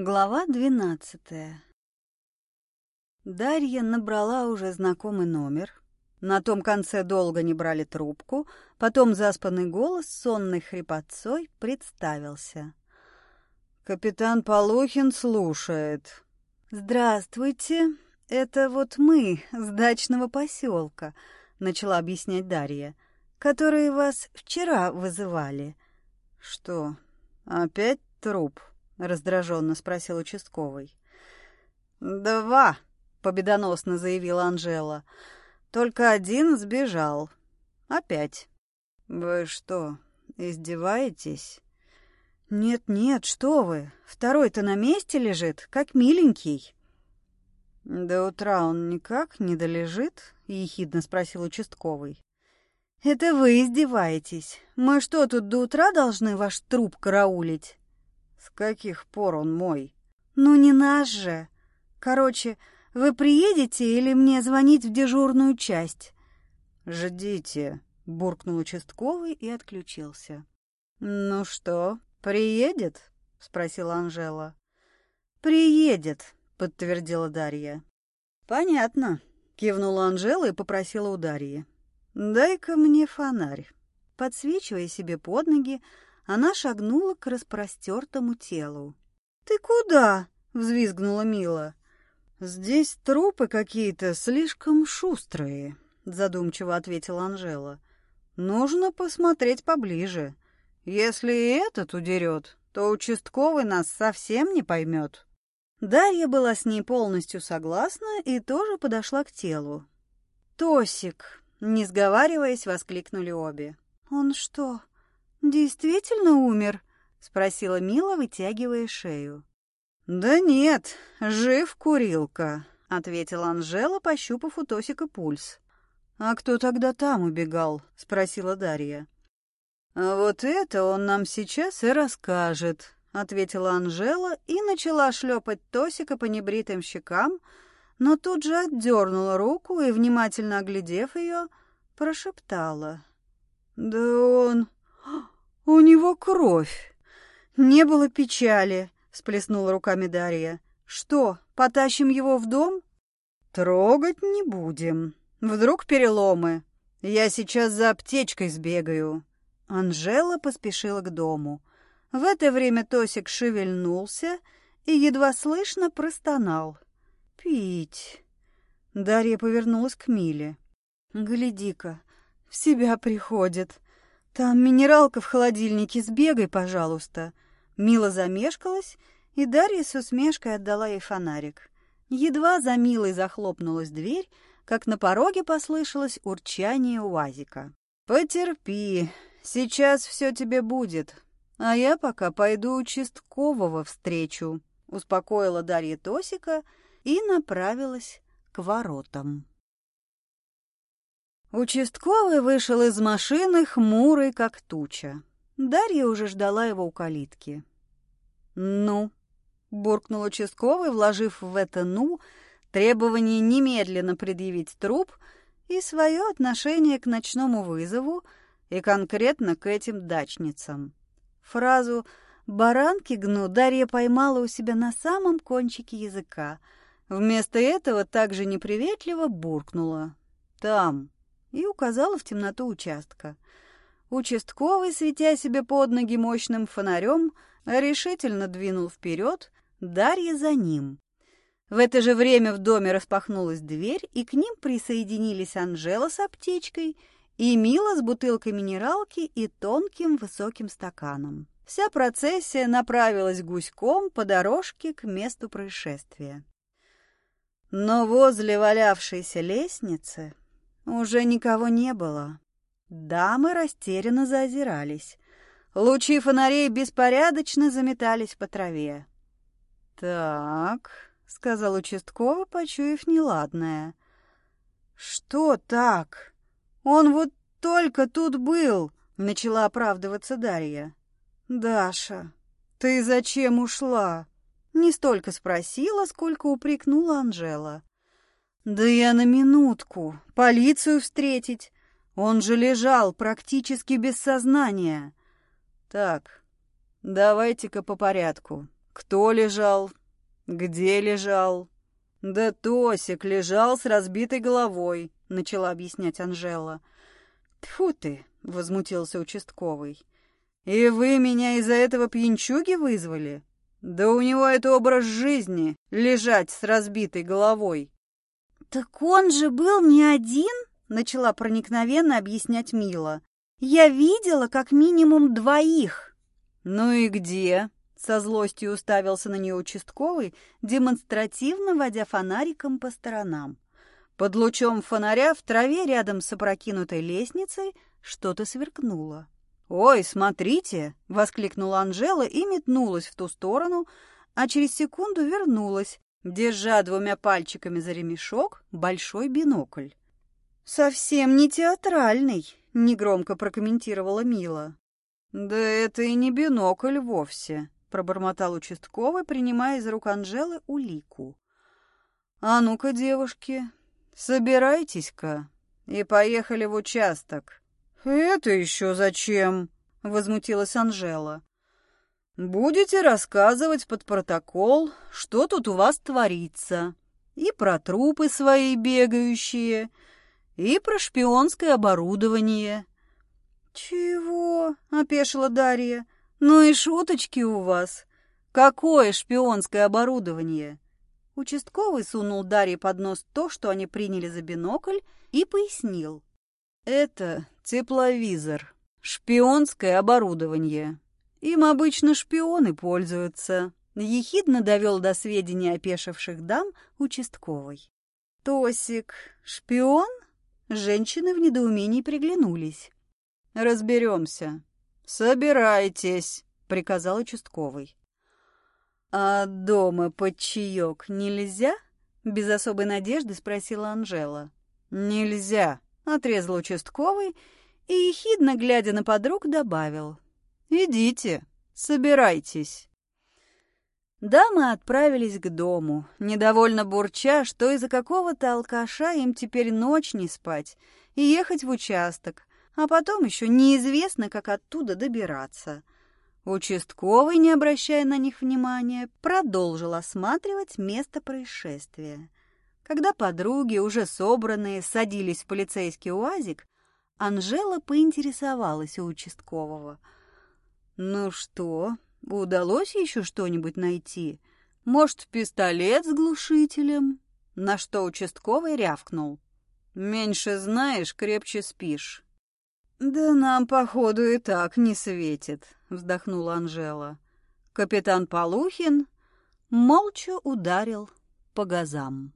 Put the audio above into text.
Глава двенадцатая Дарья набрала уже знакомый номер. На том конце долго не брали трубку, потом заспанный голос сонной хрипотцой представился. «Капитан Полухин слушает». «Здравствуйте, это вот мы с дачного поселка», — начала объяснять Дарья, «которые вас вчера вызывали». «Что, опять труп?» — раздраженно спросил участковый. «Два», — победоносно заявила Анжела. «Только один сбежал. Опять». «Вы что, издеваетесь?» «Нет-нет, что вы, второй-то на месте лежит, как миленький». «До утра он никак не долежит?» — ехидно спросил участковый. «Это вы издеваетесь. Мы что, тут до утра должны ваш труп караулить?» С каких пор он мой? Ну не наш же. Короче, вы приедете или мне звонить в дежурную часть? Ждите, буркнул участковый и отключился. Ну что, приедет? спросила Анжела. Приедет, подтвердила Дарья. Понятно, кивнула Анжела и попросила у Дарьи. Дай-ка мне фонарь. Подсвечивая себе под ноги, она шагнула к распростертому телу. «Ты куда?» — взвизгнула Мила. «Здесь трупы какие-то слишком шустрые», — задумчиво ответила Анжела. «Нужно посмотреть поближе. Если и этот удерет, то участковый нас совсем не поймет». Дарья была с ней полностью согласна и тоже подошла к телу. «Тосик!» — не сговариваясь, воскликнули обе. «Он что, «Действительно умер?» — спросила Мила, вытягивая шею. «Да нет, жив курилка», — ответила Анжела, пощупав у Тосика пульс. «А кто тогда там убегал?» — спросила Дарья. «А вот это он нам сейчас и расскажет», — ответила Анжела и начала шлепать Тосика по небритым щекам, но тут же отдернула руку и, внимательно оглядев ее, прошептала. «Да он «У него кровь!» «Не было печали», — сплеснула руками Дарья. «Что, потащим его в дом?» «Трогать не будем. Вдруг переломы. Я сейчас за аптечкой сбегаю». Анжела поспешила к дому. В это время Тосик шевельнулся и едва слышно простонал. «Пить!» Дарья повернулась к Миле. «Гляди-ка, в себя приходит!» «Там минералка в холодильнике, сбегай, пожалуйста». Мила замешкалась, и Дарья с усмешкой отдала ей фонарик. Едва за Милой захлопнулась дверь, как на пороге послышалось урчание УАЗика. «Потерпи, сейчас все тебе будет, а я пока пойду участкового встречу», успокоила Дарья Тосика и направилась к воротам. Участковый вышел из машины, хмурый, как туча. Дарья уже ждала его у калитки. «Ну?» — буркнул участковый, вложив в это «ну» требование немедленно предъявить труп и свое отношение к ночному вызову и конкретно к этим дачницам. Фразу «баранки гну» Дарья поймала у себя на самом кончике языка. Вместо этого также неприветливо буркнула. «Там» и указала в темноту участка. Участковый, светя себе под ноги мощным фонарем, решительно двинул вперед, Дарья за ним. В это же время в доме распахнулась дверь, и к ним присоединились Анжела с аптечкой и Мила с бутылкой минералки и тонким высоким стаканом. Вся процессия направилась гуськом по дорожке к месту происшествия. Но возле валявшейся лестницы уже никого не было. Дамы растерянно заозирались. Лучи фонарей беспорядочно заметались по траве. «Так», — сказал участковый, почуяв неладное. «Что так? Он вот только тут был», — начала оправдываться Дарья. «Даша, ты зачем ушла?» Не столько спросила, сколько упрекнула Анжела. Да я на минутку. Полицию встретить. Он же лежал практически без сознания. Так, давайте-ка по порядку. Кто лежал? Где лежал? Да Тосик лежал с разбитой головой, начала объяснять Анжела. Тьфу ты, возмутился участковый. И вы меня из-за этого пьянчуги вызвали? Да у него это образ жизни — лежать с разбитой головой. Так он же был не один, начала проникновенно объяснять Мила. Я видела как минимум двоих. Ну и где? Со злостью уставился на нее участковый, демонстративно водя фонариком по сторонам. Под лучом фонаря в траве рядом с опрокинутой лестницей что-то сверкнуло. «Ой, смотрите!» — воскликнула Анжела и метнулась в ту сторону, а через секунду вернулась, держа двумя пальчиками за ремешок большой бинокль. «Совсем не театральный», — негромко прокомментировала Мила. «Да это и не бинокль вовсе», — пробормотал участковый, принимая из рук Анжелы улику. «А ну-ка, девушки, собирайтесь-ка и поехали в участок». «Это еще зачем?» — возмутилась Анжела. «Будете рассказывать под протокол, что тут у вас творится, и про трупы свои бегающие, и про шпионское оборудование». «Чего?» — опешила Дарья. «Ну и шуточки у вас. Какое шпионское оборудование?» Участковый сунул Дарье под нос то, что они приняли за бинокль, и пояснил. Это тепловизор, шпионское оборудование. Им обычно шпионы пользуются. Ехидно довел до сведения опешивших дам участковый. Тосик, шпион? Женщины в недоумении приглянулись. Разберемся. Собирайтесь, приказал участковый. А дома под чаек нельзя? Без особой надежды спросила Анжела. Нельзя, Отрезал участковый и, ехидно глядя на подруг, добавил. «Идите, собирайтесь». Дамы отправились к дому, недовольно бурча, что из-за какого-то алкаша им теперь ночь не спать и ехать в участок, а потом еще неизвестно, как оттуда добираться. Участковый, не обращая на них внимания, продолжил осматривать место происшествия. Когда подруги, уже собранные, садились в полицейский уазик, Анжела поинтересовалась у участкового. «Ну что, удалось еще что-нибудь найти? Может, пистолет с глушителем?» На что участковый рявкнул. «Меньше знаешь, крепче спишь». «Да нам, походу, и так не светит», — вздохнула Анжела. Капитан Полухин молча ударил по газам.